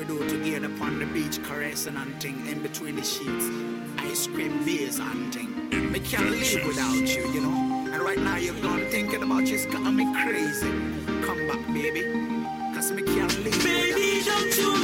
we do together upon the beach, caressing and thing in between the sheets. Ice cream, beers and thing. Me can't live without you, you know. And right now you're gone thinking about you, it's got me crazy. Come back, baby. Cause me can't live Baby, don't you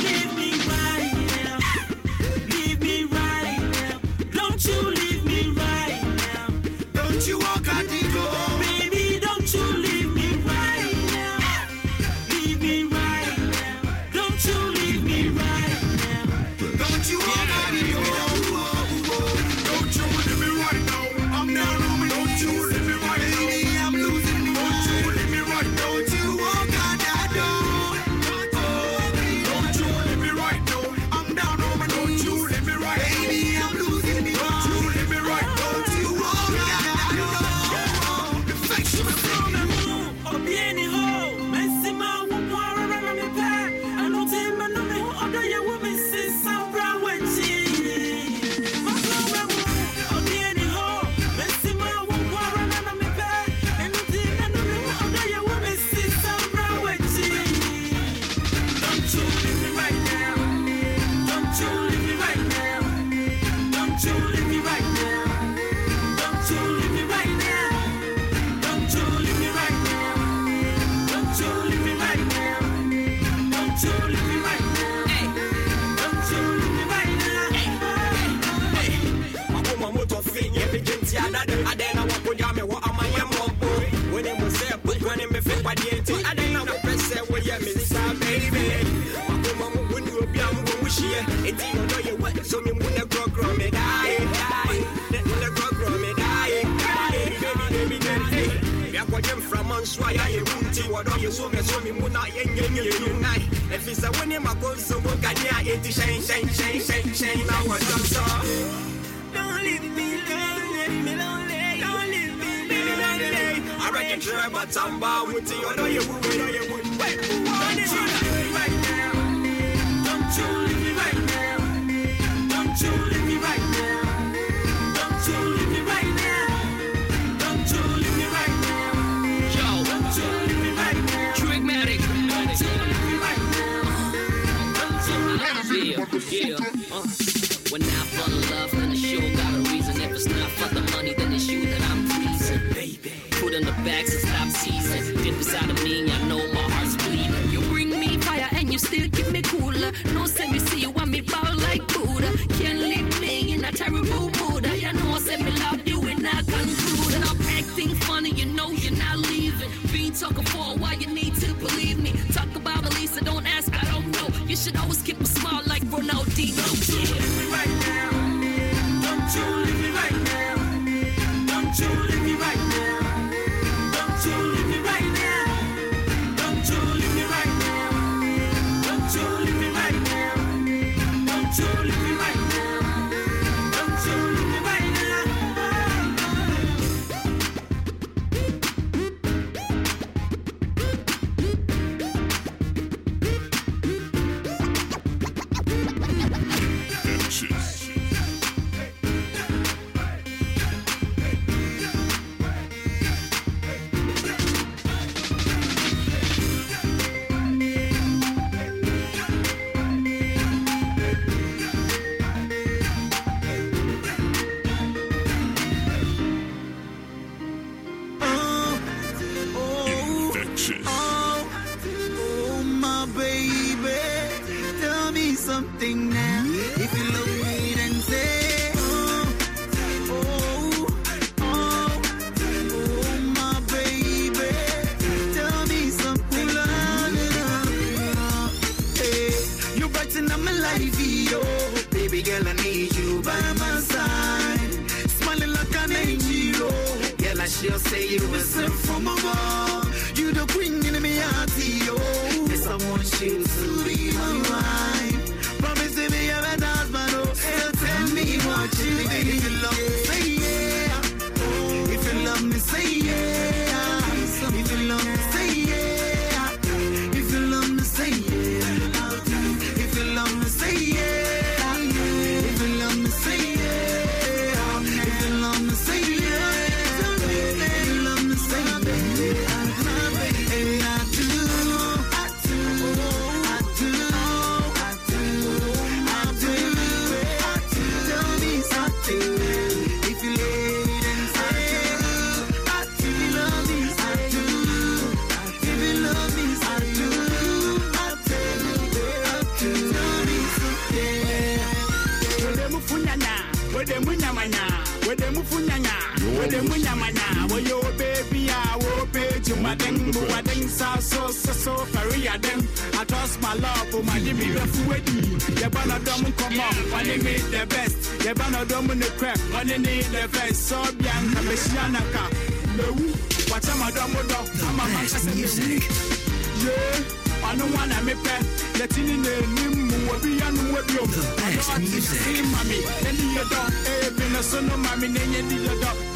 dear tea. I didn't have a press that way, yeah, Miss Baby. My mama wouldn't be a woman, wish ye. It didn't know you what, so me wouldn't have grown from it. I wɔyɛ mframa nso a yɛayɛ mu nti wɔdɔ yɛ so mɛso me mu na yɛnyɛnyɛnu nan ɛfiri sɛ wo ne mako nso mu kane a ɛnti hyɛnhyɛnhyɛnhyɛnhyɛn na wɔdɔsɔ Don't leave me I reckon try but I'm bound with you. I know you would, I know you would. Wait, Don't you leave me right now. Don't you leave me right now. Don't you leave me right now. Don't you leave me right now. Don't you leave me right now. Yo, Don't you leave me right now. Don't you leave me right now. Don't you Yeah, yeah. Uh. When I fall in love, then the show got a reason. If it's not for the money, then it's you that I'm put in the bags and stop teasing. Deep inside of me, I know my heart's bleeding. You bring me fire and you still keep me cooler. No say me see you want me bow like Buddha. Can't leave me in a terrible mood. You know, say me love you and I conclude. And I'm acting funny, you know you're not leaving. Been talking for a while, you need to believe me. Talk about Elisa, don't ask, I don't know. You should always keep a smile like Ronaldinho. Yeah. leave me right now. Don't you leave me right now. Don't you leave me she'll say you listen from above. saa so soso fɛre yɛ dem atɔs ma lɔp made me bɛfu wadi yɛba no dɔm nkɔmmɔ ɔne me the best yɛba no dɔm ne crɛp ɔne ne the best sɛ ɔbia nka bɛhyia naka mewu wakyɛ ma dɔm dɔ ama makyɛ sɛ mewu yee ɔno wa na mepɛ yɛti ne n'anim mu obi yɛ no wɔ biom ɔdɔ ɔte mami ne ne yɛ dɔ ebi no so no mami ne yɛ ne yɛ dɔ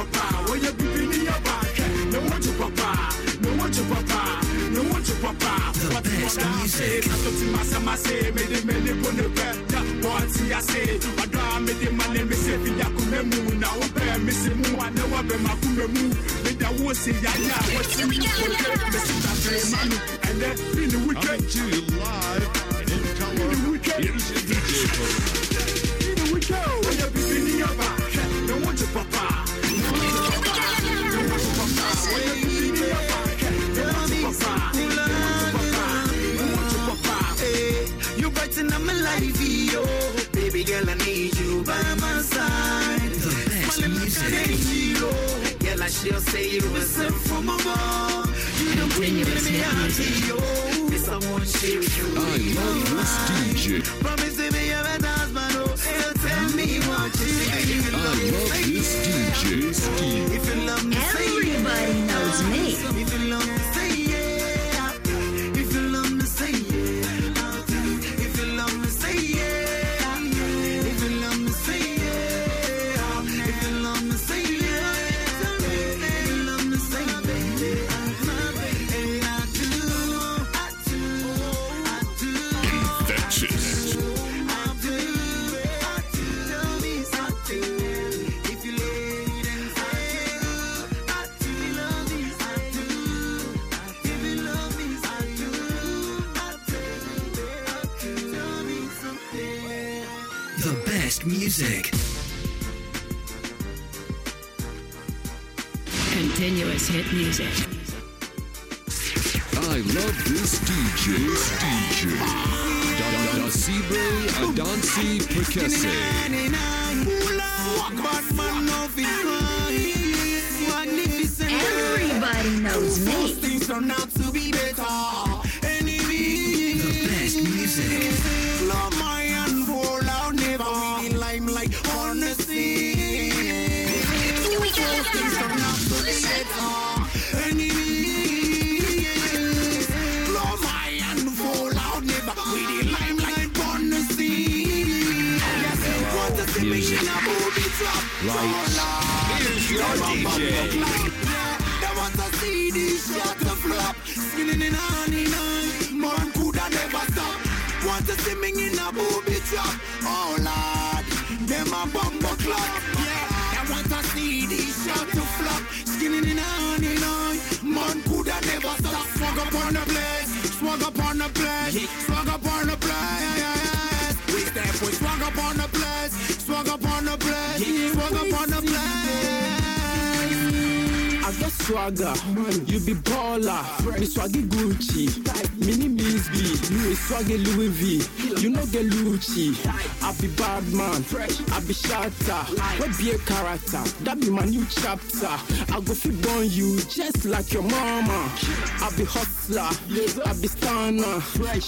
papa, where you be in your back. No one to papa, no one to papa, no one to papa. But best music. I thought to myself, I say, made the men upon the bed. What's he say? I don't make the money, me say, if you come now, bear me, say, I know I'm a kumu. Me that was say, yeah, yeah, what's he for? Missing that very and then in the weekend, you live in color. In the weekend, in the weekend. she'll say you my mom. You bring me to I you. I love this DJ. Promise me a better husband, oh, he'll tell me what you I love this DJ. If you love me, say the best music. Continuous hit music. I love this DJ. This DJ. Dasibe Adansi Prekese. Everybody knows me. Movie drop. Here's your DJ. They want to see this shot to flop. Skinning in honey night. Man coulda never stop. Want to see me in a booby trap. Oh Lord, them a bumbo clock. Yeah, they want to see this shot to flop. Skinning in honey night. Man coulda never stop. Swag up on the place. Swag up on the place. Swag up on the place. Swag up on the place. Swag up on the place. I got swagger, you be baller. Me swaggy Gucci. Mini means B, you a swaggy Louis V. You know get Lucci. I be bad man, I be shatter. What be a character? That be my new chapter. I go fi born you just like your mama. I be hustler, I be stunner,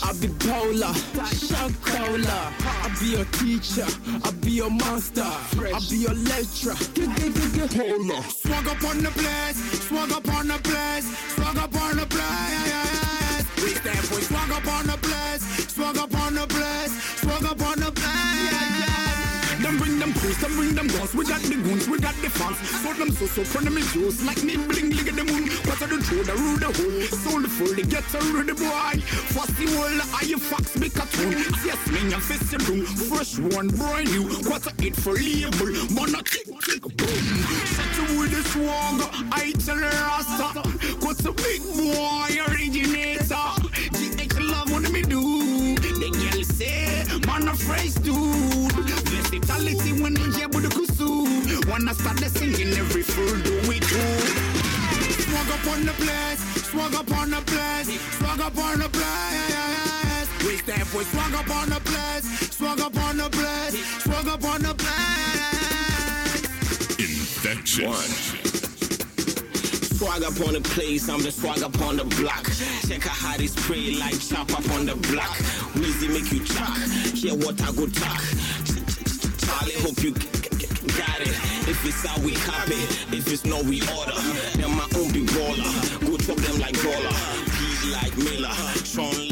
I be bowler, shot caller. I be your teacher, I be your master, I be your lecturer. Get, get, get, get, hold. Swag up on the place, swag up on the place, swag up on the place. We stand for swag up on the place, swag up on the place, swag up on the place. Them bring them crews, them bring them guns. We got the goons, we got the fans. So them so so from them yours. Like me bling bling at the moon. What are the true, the rule, the whole. Soulful, the a ready boy. First the whole, I you fox make a tune. Yes, me and fist the room. Fresh one, brand new. What a it for label. Man, tick. Set you with the swag. I tell rasta. What's a big boy originator? GH love what me do. The girl say, man a fresh dude. Versatility when you hear with the kusu. I start the singing, every fool do we do. Swag up on the place, swag up on the place, swag up on the place. We stand for swag up on the place, swag up on the place, swag up on the place. Infectious. Swag up on the place, I'm the swag up on the block. Check out how they spray like chop up on the block. Weezy make you chuck, hear what I go talk. Charlie, hope you got it. If it's how we copy, if it's no we order. Then my own big baller, go chop them like baller. Pete like Miller. Who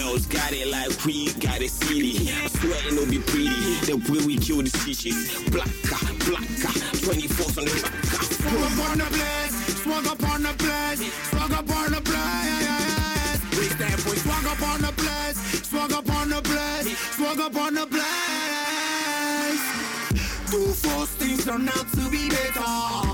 else got it like we got it city? I swear it no be pretty. The way we kill the stitches, blacka, blacka, 24 on the tracker. Swag up on the place, swag up on the place, swag up on the place. We stand for swag up on the place, swag up on the place, swag up on the place. Two false things turn out to be better.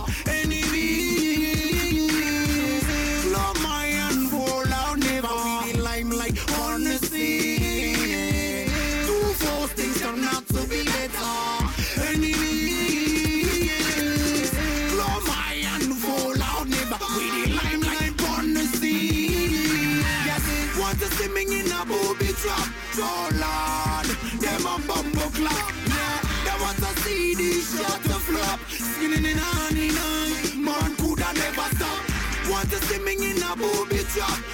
In honey man coulda never stop. Want to see me in a booby trap.